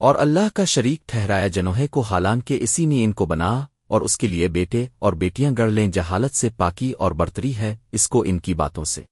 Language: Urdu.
اور اللہ کا شریک ٹھہرایا جنوہے کو حالانکہ اسی نے ان کو بنا اور اس کے لیے بیٹے اور بیٹیاں گڑھ لیں جہالت سے پاکی اور برتری ہے اس کو ان کی باتوں سے۔